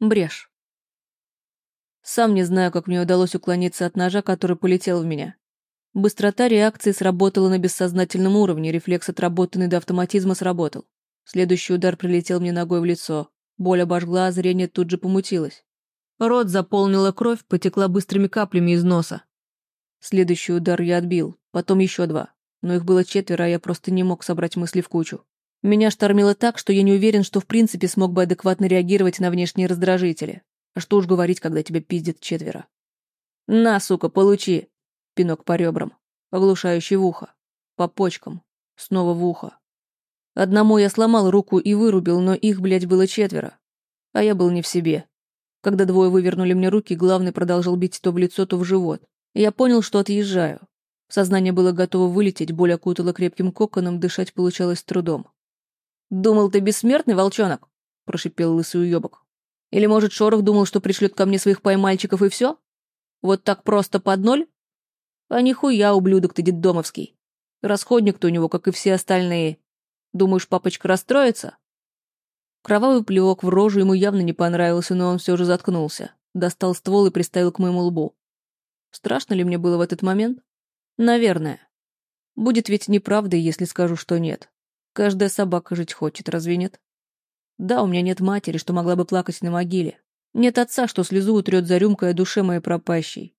Брешь. Сам не знаю, как мне удалось уклониться от ножа, который полетел в меня. Быстрота реакции сработала на бессознательном уровне, рефлекс, отработанный до автоматизма, сработал. Следующий удар прилетел мне ногой в лицо. Боль обожгла, а зрение тут же помутилось. Рот заполнила кровь, потекла быстрыми каплями из носа. Следующий удар я отбил, потом еще два. Но их было четверо, а я просто не мог собрать мысли в кучу. Меня штормило так, что я не уверен, что в принципе смог бы адекватно реагировать на внешние раздражители. А что уж говорить, когда тебя пиздят четверо. «На, сука, получи!» Пинок по ребрам, оглушающий в ухо, по почкам, снова в ухо. Одному я сломал руку и вырубил, но их, блядь, было четверо. А я был не в себе. Когда двое вывернули мне руки, главный продолжал бить то в лицо, то в живот. Я понял, что отъезжаю. Сознание было готово вылететь, боль окутала крепким коконом, дышать получалось с трудом. «Думал, ты бессмертный, волчонок?» – прошипел лысый уёбок. «Или, может, Шорох думал, что пришлет ко мне своих поймальчиков и все? Вот так просто под ноль? А нихуя, ублюдок ты детдомовский. Расходник-то у него, как и все остальные. Думаешь, папочка расстроится?» Кровавый плевок в рожу ему явно не понравился, но он все же заткнулся. Достал ствол и приставил к моему лбу. Страшно ли мне было в этот момент? Наверное. Будет ведь неправдой, если скажу, что нет. Каждая собака жить хочет, разве нет? Да, у меня нет матери, что могла бы плакать на могиле. Нет отца, что слезу утрет за рюмкой о душе моей пропащей.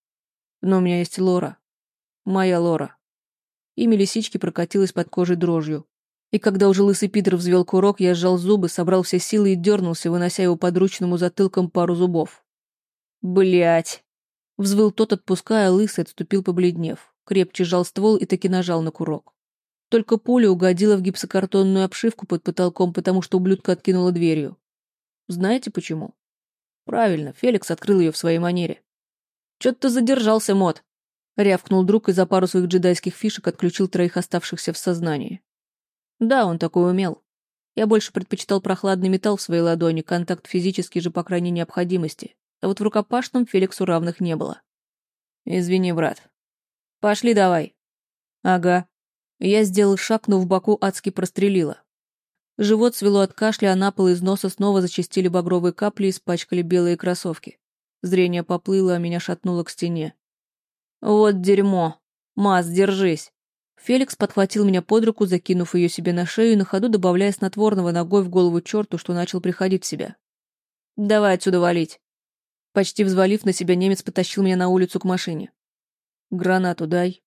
Но у меня есть Лора. Моя Лора. Имя лисички прокатилось под кожей дрожью. И когда уже лысый пидор взвел курок, я сжал зубы, собрал все силы и дернулся, вынося его подручному затылком пару зубов. Блять! Взвыл тот, отпуская, лысый отступил, побледнев. Крепче жал ствол и таки нажал на курок. Только пуля угодила в гипсокартонную обшивку под потолком, потому что ублюдка откинула дверью. Знаете почему? Правильно, Феликс открыл ее в своей манере. «Чё ты задержался, мод?» Рявкнул друг и за пару своих джедайских фишек отключил троих оставшихся в сознании. Да, он такой умел. Я больше предпочитал прохладный металл в своей ладони, контакт физический же по крайней необходимости. А вот в рукопашном Феликсу равных не было. «Извини, брат. Пошли давай». «Ага». Я сделал шаг, но в боку адски прострелило. Живот свело от кашля, а на пол из носа снова зачистили багровые капли и испачкали белые кроссовки. Зрение поплыло, а меня шатнуло к стене. «Вот дерьмо! Маз, держись!» Феликс подхватил меня под руку, закинув ее себе на шею, на ходу добавляя снотворного ногой в голову черту, что начал приходить в себя. «Давай отсюда валить!» Почти взвалив на себя, немец потащил меня на улицу к машине. «Гранату дай».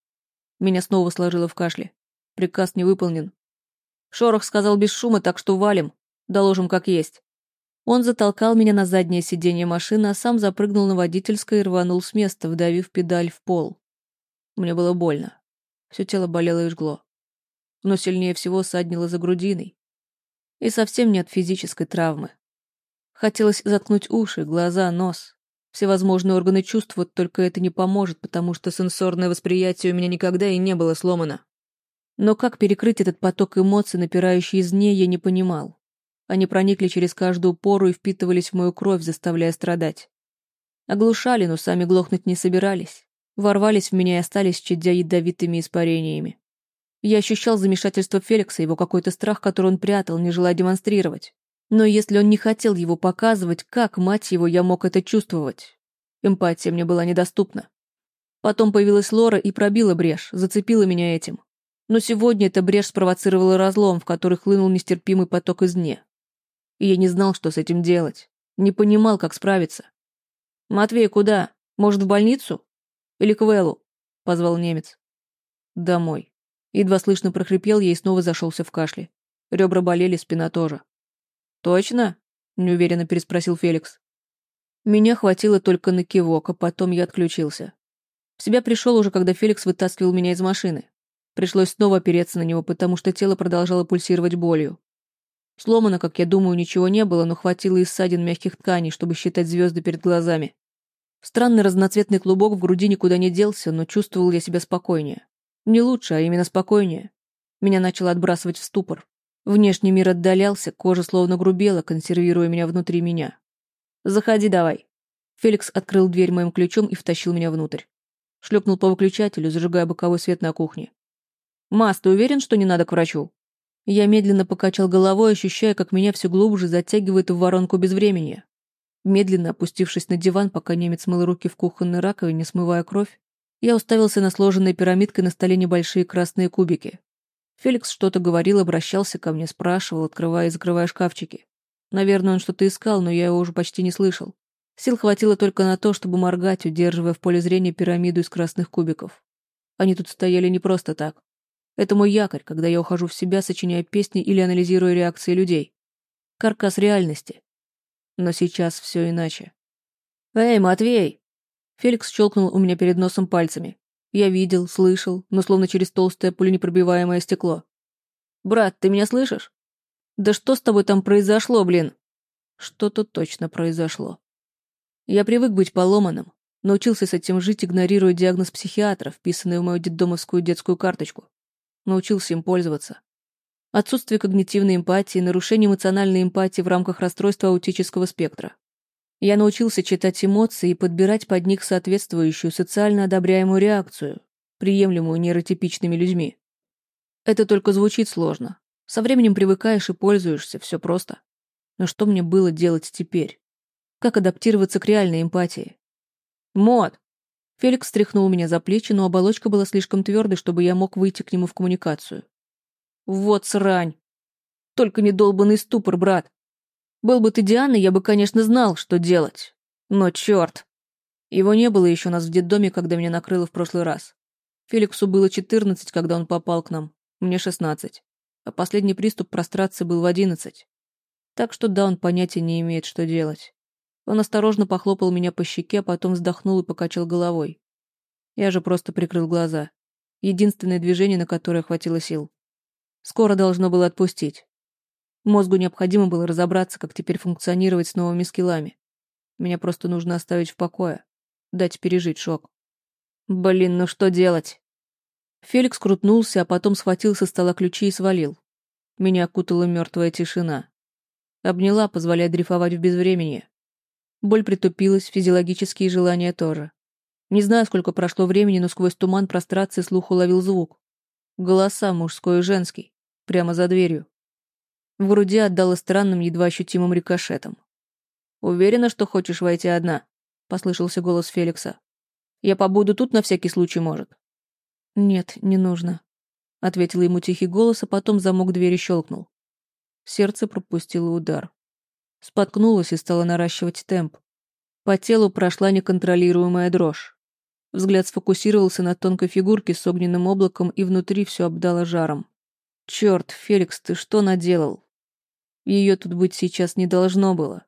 Меня снова сложило в кашле. Приказ не выполнен. Шорох сказал без шума, так что валим. Доложим как есть. Он затолкал меня на заднее сиденье машины, а сам запрыгнул на водительское и рванул с места, вдавив педаль в пол. Мне было больно. Все тело болело и жгло. Но сильнее всего саднило за грудиной. И совсем не от физической травмы. Хотелось заткнуть уши, глаза, нос. Всевозможные органы чувств, вот только это не поможет, потому что сенсорное восприятие у меня никогда и не было сломано. Но как перекрыть этот поток эмоций, напирающий извне, я не понимал. Они проникли через каждую пору и впитывались в мою кровь, заставляя страдать. Оглушали, но сами глохнуть не собирались. Ворвались в меня и остались чадя ядовитыми испарениями. Я ощущал замешательство Феликса, его какой-то страх, который он прятал, не желая демонстрировать. Но если он не хотел его показывать, как, мать его, я мог это чувствовать? Эмпатия мне была недоступна. Потом появилась Лора и пробила брешь, зацепила меня этим. Но сегодня эта брешь спровоцировала разлом, в который хлынул нестерпимый поток извне. И я не знал, что с этим делать. Не понимал, как справиться. «Матвей, куда? Может, в больницу? Или к Вэллу?» — позвал немец. «Домой». Едва слышно прохрипел я и снова зашелся в кашле. Ребра болели, спина тоже. «Точно?» — неуверенно переспросил Феликс. Меня хватило только на кивок, а потом я отключился. В себя пришел уже, когда Феликс вытаскивал меня из машины. Пришлось снова опереться на него, потому что тело продолжало пульсировать болью. Сломано, как я думаю, ничего не было, но хватило и ссадин мягких тканей, чтобы считать звезды перед глазами. Странный разноцветный клубок в груди никуда не делся, но чувствовал я себя спокойнее. Не лучше, а именно спокойнее. Меня начало отбрасывать в ступор. Внешний мир отдалялся, кожа словно грубела, консервируя меня внутри меня. «Заходи давай». Феликс открыл дверь моим ключом и втащил меня внутрь. Шлепнул по выключателю, зажигая боковой свет на кухне. «Мас, ты уверен, что не надо к врачу?» Я медленно покачал головой, ощущая, как меня все глубже затягивает в воронку безвременья. Медленно опустившись на диван, пока немец мыл руки в кухонной раковине, смывая кровь, я уставился на сложенные пирамидкой на столе небольшие красные кубики. Феликс что-то говорил, обращался ко мне, спрашивал, открывая и закрывая шкафчики. Наверное, он что-то искал, но я его уже почти не слышал. Сил хватило только на то, чтобы моргать, удерживая в поле зрения пирамиду из красных кубиков. Они тут стояли не просто так. Это мой якорь, когда я ухожу в себя, сочиняя песни или анализируя реакции людей. Каркас реальности. Но сейчас все иначе. «Эй, Матвей!» Феликс щелкнул у меня перед носом пальцами. Я видел, слышал, но словно через толстое пуленепробиваемое стекло. «Брат, ты меня слышишь?» «Да что с тобой там произошло, блин?» Что-то точно произошло. Я привык быть поломанным, научился с этим жить, игнорируя диагноз психиатра, вписанный в мою детдомовскую детскую карточку. Научился им пользоваться. Отсутствие когнитивной эмпатии, нарушение эмоциональной эмпатии в рамках расстройства аутического спектра. Я научился читать эмоции и подбирать под них соответствующую социально одобряемую реакцию, приемлемую нейротипичными людьми. Это только звучит сложно. Со временем привыкаешь и пользуешься, все просто. Но что мне было делать теперь? Как адаптироваться к реальной эмпатии? Мод! Феликс стряхнул меня за плечи, но оболочка была слишком твердой, чтобы я мог выйти к нему в коммуникацию. Вот срань. Только не долбанный ступор, брат. Был бы ты Дианой, я бы, конечно, знал, что делать. Но черт. Его не было еще у нас в детдоме, когда меня накрыло в прошлый раз. Феликсу было 14, когда он попал к нам. Мне 16. А последний приступ прострации был в 11. Так что да, он понятия не имеет, что делать. Он осторожно похлопал меня по щеке, потом вздохнул и покачал головой. Я же просто прикрыл глаза. Единственное движение, на которое хватило сил. Скоро должно было отпустить. Мозгу необходимо было разобраться, как теперь функционировать с новыми скиллами. Меня просто нужно оставить в покое. Дать пережить шок. Блин, ну что делать? Феликс крутнулся, а потом схватил со стола ключи и свалил. Меня окутала мертвая тишина. Обняла, позволяя дрейфовать в безвремени. Боль притупилась, физиологические желания тоже. Не знаю, сколько прошло времени, но сквозь туман прострации слух уловил звук. Голоса мужской и женский прямо за дверью. В груди отдало странным, едва ощутимым рикошетом. «Уверена, что хочешь войти одна?» — послышался голос Феликса. «Я побуду тут на всякий случай, может?» «Нет, не нужно», — ответил ему тихий голос, а потом замок двери щелкнул. Сердце пропустило удар. Споткнулось и стало наращивать темп. По телу прошла неконтролируемая дрожь. Взгляд сфокусировался на тонкой фигурке с огненным облаком, и внутри все обдало жаром. Черт, Феликс, ты что наделал? Ее тут быть сейчас не должно было.